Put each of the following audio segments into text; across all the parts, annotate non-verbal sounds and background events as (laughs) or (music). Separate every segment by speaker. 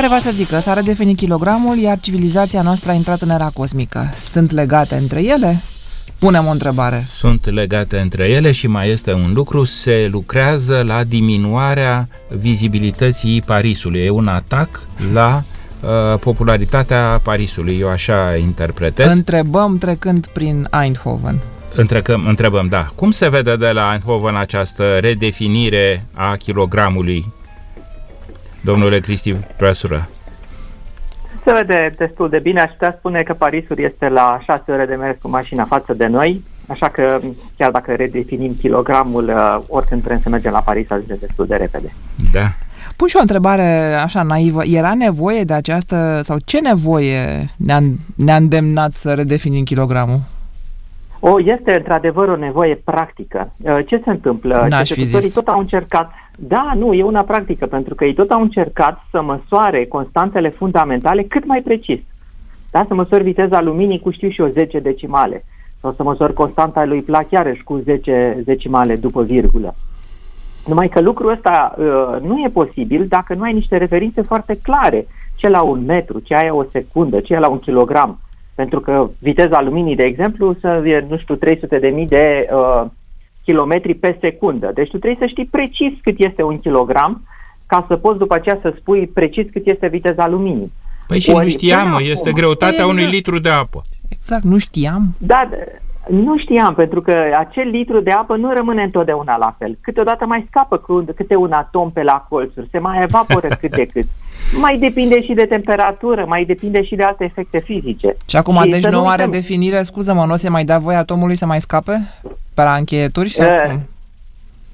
Speaker 1: care va să zică, s-a redefinit kilogramul, iar civilizația noastră a intrat în era cosmică. Sunt legate între ele? Punem o întrebare.
Speaker 2: Sunt legate între ele și mai este un lucru, se lucrează la diminuarea vizibilității Parisului. E un atac la uh, popularitatea Parisului, eu așa interpretez.
Speaker 1: Întrebăm trecând prin Eindhoven.
Speaker 2: Întrecăm, întrebăm, da. Cum se vede de la Eindhoven această redefinire a kilogramului, domnule Cristi Presură?
Speaker 3: Se vede destul de bine. Aș putea spune că Parisul este la 6 ore de mers cu mașina față de noi, așa că chiar dacă redefinim kilogramul, uh, oricând vrem să mergem la Paris, ajunge destul de repede.
Speaker 2: Da.
Speaker 1: Pun și o întrebare așa naivă. Era nevoie de această, sau ce nevoie ne-a, ne-a îndemnat să redefinim kilogramul?
Speaker 3: O, este într-adevăr o nevoie practică. Uh, Ce se întâmplă?
Speaker 1: N-aș fi
Speaker 3: Cercetătorii
Speaker 1: zis.
Speaker 3: tot au încercat. Da, nu, e una practică, pentru că ei tot au încercat să măsoare constantele fundamentale cât mai precis. Da, să măsori viteza luminii cu, știu și eu, 10 decimale. Sau să măsori constanta lui Planck iarăși cu 10 decimale după virgulă. Numai că lucrul ăsta uh, nu e posibil dacă nu ai niște referințe foarte clare. Ce la un metru, ce ai o secundă, ce e la un kilogram. Pentru că viteza luminii, de exemplu, să fie, nu știu, 300 de mii de uh, kilometri pe secundă. Deci tu trebuie să știi precis cât este un kilogram ca să poți după aceea să spui precis cât este viteza luminii.
Speaker 2: Păi și
Speaker 3: Ori,
Speaker 2: nu știam,
Speaker 3: până
Speaker 2: mă, este
Speaker 3: acum-
Speaker 2: greutatea
Speaker 1: Păi
Speaker 2: unui
Speaker 1: exact.
Speaker 2: litru de apă.
Speaker 1: Exact, nu știam.
Speaker 3: Da, d- nu știam, pentru că acel litru de apă nu rămâne întotdeauna la fel. Câteodată mai scapă cu câte un atom pe la colțuri, se mai evaporă (laughs) cât de cât. Mai depinde și de temperatură, mai depinde și de alte efecte fizice.
Speaker 1: Și acum,
Speaker 3: Și
Speaker 1: deci
Speaker 3: să nu
Speaker 1: noua
Speaker 3: uităm-
Speaker 1: redefinire, scuză-mă, nu o să mai dea voie atomului să mai scape? Pe la încheieturi? Sau
Speaker 3: Eh,
Speaker 1: cum?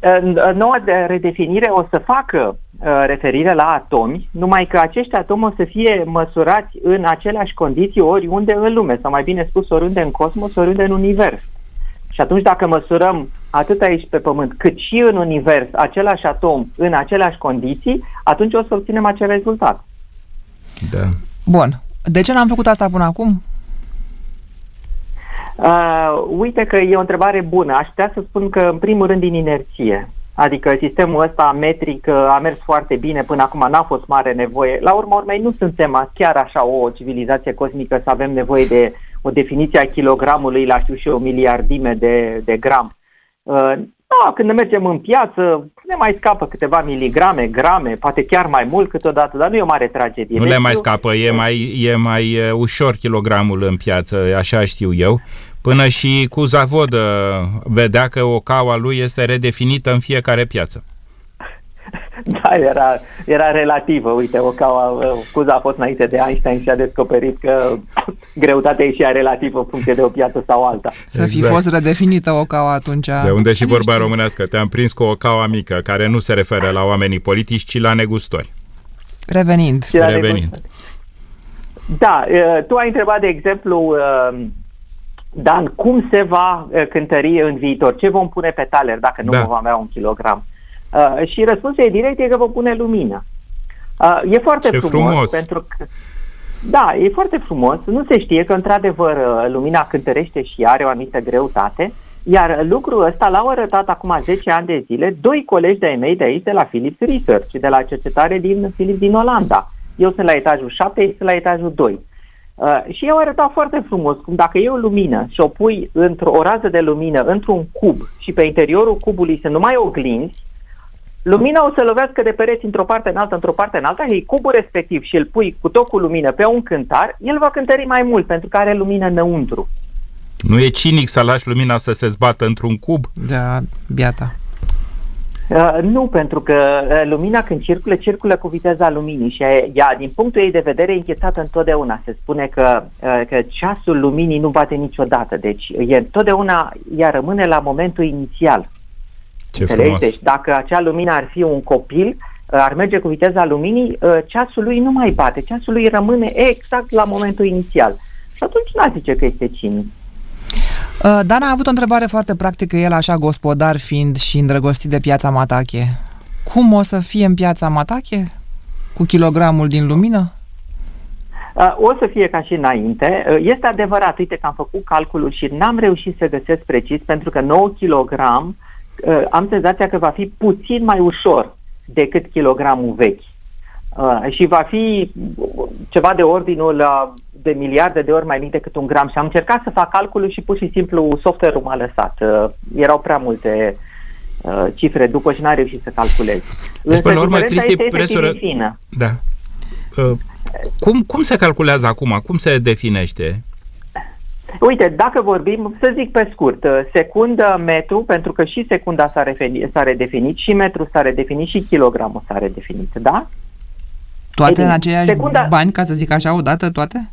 Speaker 3: În- în Noua de redefinire o să facă uh, referire la atomi, numai că acești atomi o să fie măsurați în aceleași condiții oriunde în lume, sau mai bine spus oriunde în cosmos, oriunde în univers. Și atunci dacă măsurăm atât aici pe Pământ, cât și în univers același atom în aceleași condiții, atunci o să obținem acel rezultat.
Speaker 2: Da.
Speaker 1: Bun. De ce n-am făcut asta până acum?
Speaker 3: Uh, uite că e o întrebare bună. Aș putea să spun că, în primul rând, din inerție. Adică sistemul ăsta metric uh, a mers foarte bine, până acum n-a fost mare nevoie. La urma urmei, nu suntem chiar așa o civilizație cosmică să avem nevoie de o definiție a kilogramului la, știu și eu, o miliardime de, de gram. Uh, da, când ne mergem în piață, ne mai scapă câteva miligrame, grame, poate chiar mai mult câteodată, dar nu e o mare tragedie.
Speaker 2: Nu le
Speaker 3: Deci
Speaker 2: mai
Speaker 3: eu-
Speaker 2: scapă, e mai, e mai uh, ușor kilogramul în piață, așa știu eu. Până și cu Zavodă vedea că o caua lui este redefinită în fiecare piață. (laughs)
Speaker 3: Da, era, era relativă. Uite, o caua, scuza a fost înainte de Einstein și a descoperit că (laughs) greutatea e și ea relativă în funcție de o piață sau alta.
Speaker 1: Să fi
Speaker 2: Exact.
Speaker 1: fost redefinită o caua atunci.
Speaker 2: De unde și
Speaker 1: Nu
Speaker 2: vorba
Speaker 1: știu.
Speaker 2: românească, te-am prins cu o caua mică, care nu se referă la oamenii politici, ci la negustori.
Speaker 1: Revenind.
Speaker 3: Și la
Speaker 2: Revenind.
Speaker 3: negocieri. Da, uh, tu ai întrebat, de exemplu, uh, Dan, cum se va uh, cântări în viitor? Ce vom pune pe taler dacă nu
Speaker 2: Da.
Speaker 3: vom avea un kilogram? Uh, Și răspunsul e direct, e că vom pune lumină. Uh, E foarte
Speaker 2: Ce
Speaker 3: frumos,
Speaker 2: frumos.
Speaker 3: pentru că Da, e foarte frumos. Nu se știe că, într-adevăr, uh, lumina cântărește și are o anumită greutate, iar lucrul ăsta l-au arătat acum 10 ani de zile doi colegi de-ai mei de aici, de la Philips Research, de la cercetare din Philips din Olanda. Eu sunt la etajul 7, ei sunt la etajul 2. Uh, și eu arătat foarte frumos cum dacă e o lumină și o pui într-o o rază de lumină într-un cub și pe interiorul cubului sunt numai oglinzi, lumina o să lovească de pereți într-o parte în alta, într-o parte în alta și cubul respectiv și îl pui cu tot cu lumină pe un cântar, el va cântări mai mult pentru că are lumină înăuntru.
Speaker 2: Nu e cinic să lași lumina să se zbată într-un cub?
Speaker 1: Da, biata.
Speaker 3: Uh, nu, pentru că uh, lumina când circulă, circulă cu viteza luminii și e- ea, din punctul ei de vedere, e închetată întotdeauna. Se spune că, uh, că ceasul luminii nu bate niciodată, deci e întotdeauna, ea rămâne la momentul inițial.
Speaker 2: Ce
Speaker 3: Înțelegi?
Speaker 2: frumos.
Speaker 3: Deci dacă acea lumină ar fi un copil, uh, ar merge cu viteza luminii, uh, ceasul lui nu mai bate, ceasul lui rămâne exact la momentul inițial. Și atunci n-ar zice că este cinic.
Speaker 1: Uh, Dan a avut o întrebare foarte practică, el așa gospodar fiind și îndrăgostit de piața Matache. Cum o să fie în piața Matache? Cu kilogramul din lumină?
Speaker 3: Uh, O să fie ca și înainte. Uh, Este adevărat, uite că am făcut calculul și n-am reușit să găsesc precis pentru că 9 kg uh, am senzația că va fi puțin mai ușor decât kilogramul vechi. Uh, și va fi ceva de ordinul uh, de miliarde de ori mai mic decât un gram. Și am încercat să fac calculul și pur și simplu software-ul m-a lăsat. Uh, erau prea multe uh, cifre după și n-am reușit să calculez.
Speaker 2: Deci, până la urmă, Cristi Presură... Da. Uh, cum, cum se calculează acum? Cum se definește?
Speaker 3: Uite, dacă vorbim, să zic pe scurt, uh, secundă, metru, pentru că și secunda s-a, referit, s-a redefinit, și metru s-a redefinit, și kilogramul s-a redefinit, da?
Speaker 1: Toate Ei, în aceiași secunda... bani, ca să zic așa, odată toate?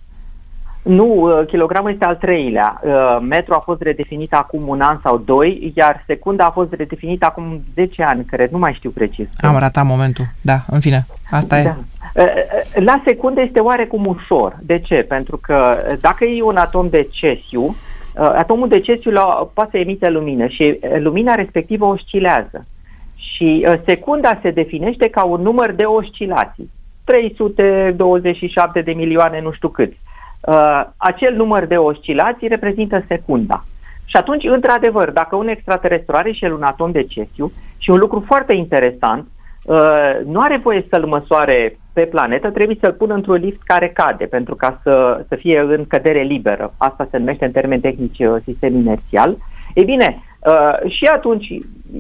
Speaker 3: Nu, uh, kilogramul este al treilea. Uh, metru a fost redefinit acum un an sau doi, iar secunda a fost redefinită acum 10 ani, cred, nu mai știu precis.
Speaker 1: Am ratat momentul, da, în fine, asta da. e.
Speaker 3: Uh, la secundă este oarecum ușor. De ce? Pentru că dacă e un atom de cesiu, atomul de cesiu poate să emite lumină și lumina respectivă oscilează. Și secunda se definește ca un număr de oscilații. 327 de milioane, nu știu câți uh, acel număr de oscilații reprezintă secunda. Și atunci, într-adevăr, dacă un extraterestru are și el un atom de cesiu, și un lucru foarte interesant, uh, nu are voie să-l măsoare pe planetă, trebuie să-l pună într-un lift care cade, pentru ca să, să fie în cădere liberă. Asta se numește în termeni tehnici uh, sistem inerțial. Ei bine, uh, și atunci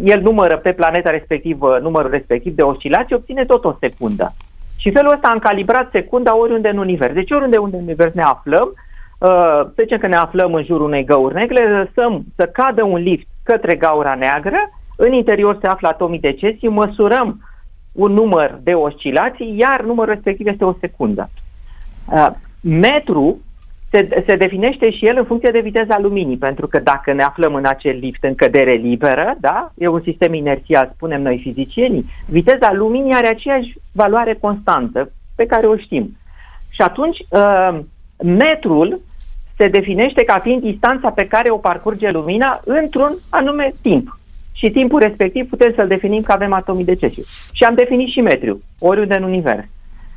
Speaker 3: el numără pe planeta respectivă numărul respectiv de oscilații, obține tot o secundă. Și felul ăsta am calibrat secunda oriunde în univers. Deci oriunde unde în univers ne aflăm, uh, să zicem că ne aflăm în jurul unei găuri negre, lăsăm să cadă un lift către gaura neagră, în interior se află atomii de cesiu, măsurăm un număr de oscilații, iar numărul respectiv este o secundă. Uh, metru se, se definește și el în funcție de viteza luminii, pentru că dacă ne aflăm în acel lift în cădere liberă, da, e un sistem inerțial, spunem noi fizicienii, viteza luminii are aceeași valoare constantă pe care o știm. Și atunci, uh, metrul se definește ca fiind distanța pe care o parcurge lumina într-un anume timp. Și timpul respectiv putem să-l definim că avem atomii de cesiu. Și am definit și metriu, oriunde în univers.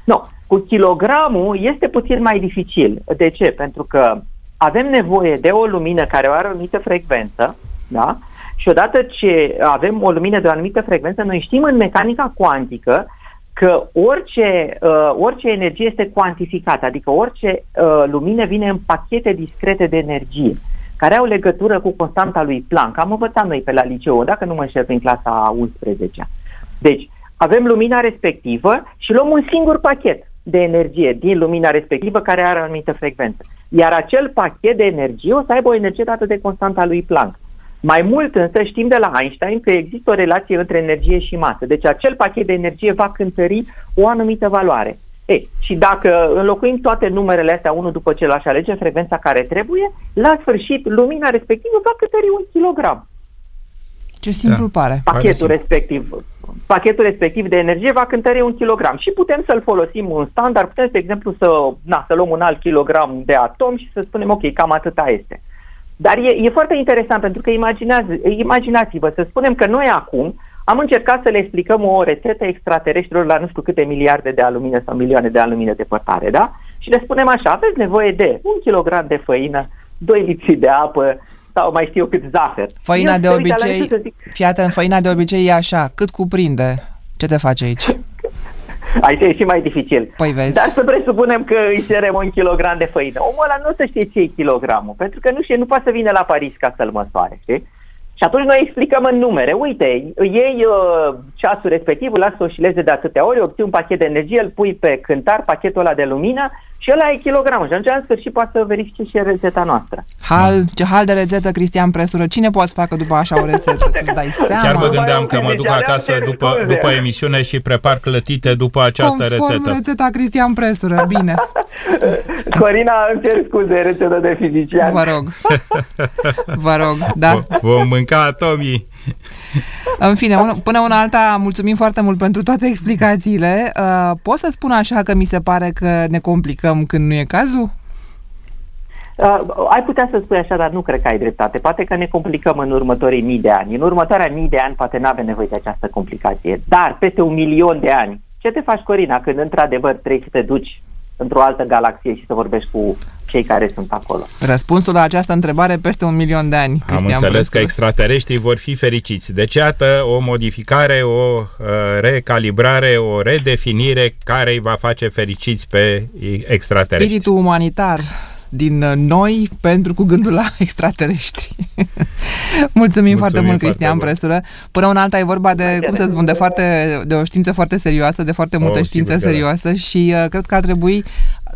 Speaker 3: Nu. Cu kilogramul este puțin mai dificil. De ce? Pentru că avem nevoie de o lumină care are o anumită frecvență, da? Și odată ce avem o lumină de o anumită frecvență, noi știm în mecanica cuantică că orice, uh, orice energie este cuantificată, adică orice uh, lumină vine în pachete discrete de energie, care au legătură cu constanta lui Planck. Am învățat noi pe la liceu, dacă nu mă înșel, în clasa 11 Deci, avem lumina respectivă și luăm un singur pachet de energie din lumina respectivă care are o anumită frecvență. Iar acel pachet de energie o să aibă o energie dată de constanta lui Planck. Mai mult însă știm de la Einstein că există o relație între energie și masă. Deci acel pachet de energie va cântări o anumită valoare. Ei, și dacă înlocuim toate numerele astea unul după celălalt și alegem frecvența care trebuie, la sfârșit lumina respectivă va cântări un kilogram.
Speaker 1: Ce simplu da. pare.
Speaker 3: Pachetul pare respectiv, pachetul respectiv de energie va cântări un kilogram și putem să-l folosim în standard, putem, de exemplu, să, na, să luăm un alt kilogram de atom și să spunem, ok, cam atâta este. Dar e, e foarte interesant pentru că imaginați-vă, să spunem că noi acum am încercat să le explicăm o rețetă extraterestrilor la nu știu câte miliarde de alumină sau milioane de alumină depărtare, da? Și le spunem așa, aveți nevoie de un kilogram de făină, 2 litri de apă, sau mai știu cât zahăr.
Speaker 1: Făina Eu de obicei, fiată în făina de obicei e așa, cât cuprinde? Ce te face aici? (laughs)
Speaker 3: Aici e și mai dificil.
Speaker 1: Păi vezi.
Speaker 3: Dar să presupunem că îi cerem un kilogram de făină. Omul ăla nu o să știe ce e kilogramul, pentru că nu știe, nu poate să vină la Paris ca să-l măsoare, știi? Și atunci noi explicăm în numere. Uite, iei uh, ceasul respectiv, îl lasă să oscileze de atâtea ori, obții un pachet de energie, îl pui pe cântar, pachetul ăla de lumină și ăla e kilogramul. Și atunci, în sfârșit, poate să verifice și rețeta noastră.
Speaker 1: Hal, ce hal de rețetă, Cristian Presură. Cine poate să facă după așa o rețetă? (laughs) Tu dai seama?
Speaker 2: Chiar mă gândeam că mă duc acasă după, după emisiune și prepar clătite după această
Speaker 1: Conform
Speaker 2: rețetă.
Speaker 1: rețeta Cristian Presură, bine. (laughs)
Speaker 3: Corina, îmi cer scuze, rețetă de fizician.
Speaker 1: Vă rog. Vă rog, da.
Speaker 2: Vom mânca atomii.
Speaker 1: În fine, un, până una alta, mulțumim foarte mult pentru toate explicațiile. Uh, pot să spun așa că mi se pare că ne complicăm când nu e cazul?
Speaker 3: Uh, ai putea să spui așa, dar nu cred că ai dreptate. Poate că ne complicăm în următorii mii de ani. În următoarea mii de ani poate nu avem nevoie de această complicație. Dar peste un milion de ani, ce te faci, Corina, când într-adevăr trebuie să te duci într-o altă galaxie și să vorbești cu cei care sunt acolo.
Speaker 1: Răspunsul la această întrebare peste un milion de ani.
Speaker 2: Am
Speaker 1: Cristian
Speaker 2: înțeles
Speaker 1: Brăstur.
Speaker 2: că extraterestrii vor fi fericiți. Deci, iată, o modificare, o uh, recalibrare, o redefinire care îi va face fericiți pe extraterestri.
Speaker 1: Spiritul umanitar din uh, noi pentru cu gândul la (laughs) extraterestri. Mulțumim, (laughs) Mulțumim foarte mult,
Speaker 2: foarte
Speaker 1: Cristian
Speaker 2: mult.
Speaker 1: Presură. Până una alta e vorba de, cum să spun, de, foarte, de o știință foarte serioasă, de foarte multă
Speaker 2: Oh,
Speaker 1: știință
Speaker 2: sigur că da.
Speaker 1: serioasă și uh, cred că ar trebui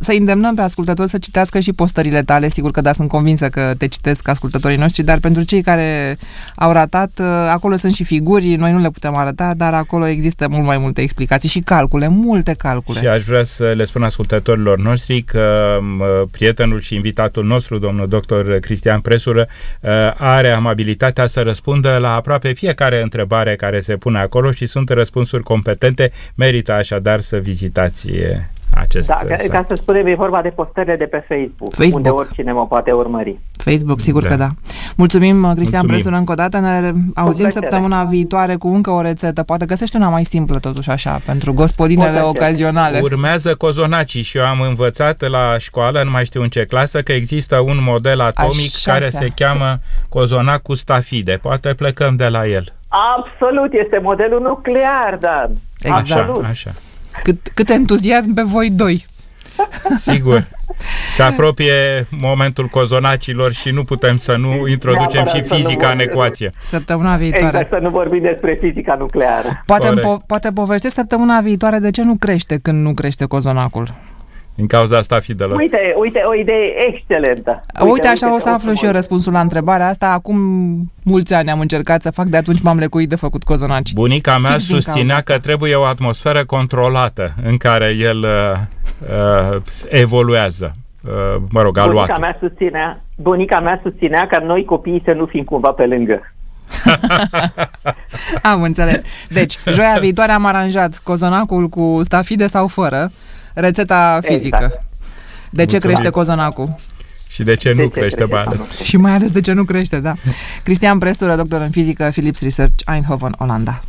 Speaker 1: să îndemnăm pe ascultători să citească și postările tale. Sigur că da, sunt convinsă că te citesc ascultătorii noștri, dar pentru cei care au ratat, uh, acolo sunt și figuri, noi nu le putem arăta, dar acolo există mult mai multe explicații și calcule, multe calcule.
Speaker 2: Și aș vrea să le spun ascultătorilor noștri că m, prietenul și invitatul nostru, domnul doctor Cristian Presură, uh, are amabilitatea să răspundă la aproape fiecare întrebare care se pune acolo și sunt răspunsuri competente. Merită așadar să vizitați uh, acest
Speaker 3: Da,
Speaker 2: uh,
Speaker 3: ca,
Speaker 2: site.
Speaker 3: ca să spunem, e vorba de postările de pe Facebook,
Speaker 1: Facebook.
Speaker 3: unde oricine mă poate urmări.
Speaker 1: Facebook, sigur
Speaker 2: Da.
Speaker 1: că da. Mulțumim, Cristian
Speaker 2: Mulțumim.
Speaker 1: Presură, încă o dată. Ne auzim
Speaker 3: plăcere.
Speaker 1: săptămâna viitoare cu încă o rețetă. Poate găsești una mai simplă, totuși așa, pentru gospodinele
Speaker 3: Cu plăcere.
Speaker 1: ocazionale.
Speaker 2: Urmează cozonacii și eu am învățat la școală, nu mai știu în ce clasă, că există un model atomic
Speaker 1: Așa
Speaker 2: care
Speaker 1: se-
Speaker 2: se cheamă cozonac cu stafide. Poate plecăm de la el.
Speaker 3: Absolut, este modelul nuclear, Dan.
Speaker 1: Exact.
Speaker 3: Absolut.
Speaker 2: Așa, așa.
Speaker 1: Cât, cât entuziasm pe voi doi.
Speaker 2: Sigur. Se apropie momentul cozonacilor și nu putem să nu introducem
Speaker 3: Neapărat
Speaker 2: și
Speaker 3: să nu
Speaker 2: fizica în
Speaker 3: vorbim.
Speaker 2: ecuație.
Speaker 1: Săptămâna viitoare.
Speaker 3: Exact, să nu vorbim despre fizica nucleară.
Speaker 1: Poate,
Speaker 2: Corect.
Speaker 1: po- poate povestești săptămâna viitoare de ce nu crește când nu crește cozonacul.
Speaker 2: Din cauza stafidelor.
Speaker 3: Uite, uite, o idee excelentă.
Speaker 1: Uite, uite așa o să
Speaker 3: ce
Speaker 1: aflu și eu
Speaker 3: frumos.
Speaker 1: răspunsul la întrebarea asta. Acum mulți ani am încercat să fac, de atunci m-am lecuit de făcut cozonaci.
Speaker 2: Bunica mea
Speaker 1: Fix din
Speaker 2: susținea
Speaker 1: cauza
Speaker 2: că trebuie o atmosferă controlată în care el uh, uh, evoluează. Uh, mă rog,
Speaker 3: Bunica
Speaker 2: aluat.
Speaker 3: mea, susținea, bunica mea susținea ca noi copiii să nu fim cumva pe lângă. (laughs)
Speaker 1: Am înțeles. Deci, joia viitoare am aranjat cozonacul cu stafide sau fără, rețeta fizică.
Speaker 3: Exact.
Speaker 1: De ce
Speaker 2: Mulțumim.
Speaker 1: crește cozonacul?
Speaker 2: Și de ce
Speaker 3: De
Speaker 2: nu
Speaker 3: ce
Speaker 2: crește mai
Speaker 3: sau
Speaker 2: ales?
Speaker 3: nu crește?
Speaker 1: Și mai ales de ce nu crește, da. Cristian Presură, doctor în fizică, Philips Research, Eindhoven, Olanda.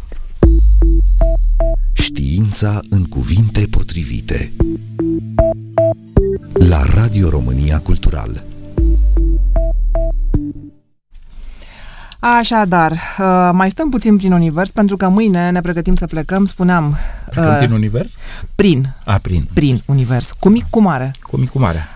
Speaker 4: Știința în cuvinte potrivite. La Radio România Cultural.
Speaker 1: Așadar, uh, mai stăm puțin prin univers, pentru că mâine ne pregătim să plecăm, spuneam,
Speaker 2: Plecăm
Speaker 1: uh,
Speaker 2: din univers?
Speaker 1: prin,
Speaker 2: A, prin.
Speaker 1: prin univers, cu mic, cu mare.
Speaker 2: Cu mic, cu mare.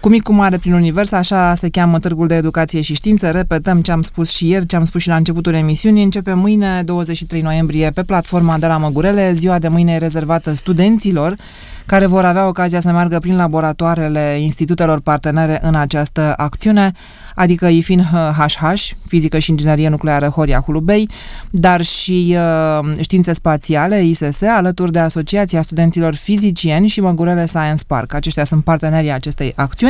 Speaker 1: Cu mic cu mare prin univers, așa se cheamă Târgul de Educație și Știință. Repetăm ce am spus și ieri, ce am spus și la începutul emisiunii. Începe mâine, 23 noiembrie, pe platforma de la Măgurele. Ziua de mâine e rezervată studenților care vor avea ocazia să meargă prin laboratoarele institutelor partenere în această acțiune, adică IFIN HH, Fizică și Inginerie Nucleară Horia Hulubei, dar și uh, Științe Spațiale, ISS, alături de Asociația Studenților Fizicieni și Măgurele Science Park. Aceștia sunt partenerii acestei acțiuni.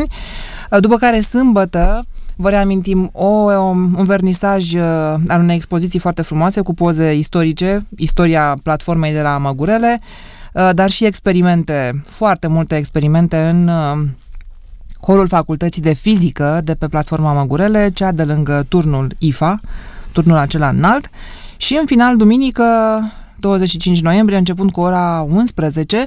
Speaker 1: Uh, După care, sâmbătă, Vă reamintim o, un vernisaj uh, al unei expoziții foarte frumoase cu poze istorice, istoria platformei de la Măgurele, uh, dar și experimente, foarte multe experimente în uh, holul Facultății de Fizică de pe platforma Măgurele, cea de lângă turnul IFA, turnul acela înalt. Și în final, duminică, 25 noiembrie, începând cu ora 11,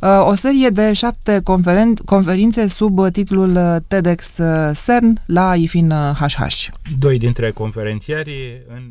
Speaker 1: uh, o serie de șapte conferen- conferințe sub titlul uh, TEDx uh, CERN la IFIN HH.
Speaker 2: Doi dintre conferențiari în